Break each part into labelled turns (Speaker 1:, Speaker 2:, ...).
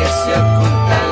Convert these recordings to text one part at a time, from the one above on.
Speaker 1: que se ocultan.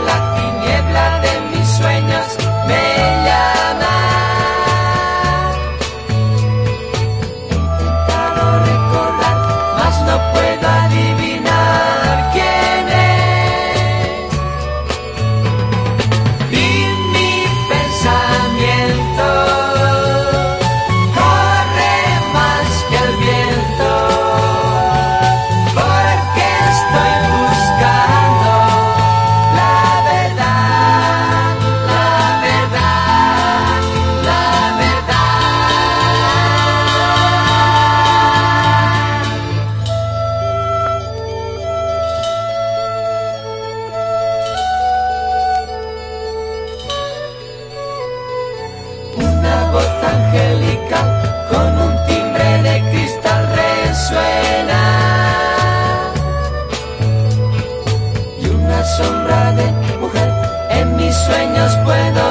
Speaker 1: con un timbre de cristal resuena. Y una sombra de mujer en mis sueños puedo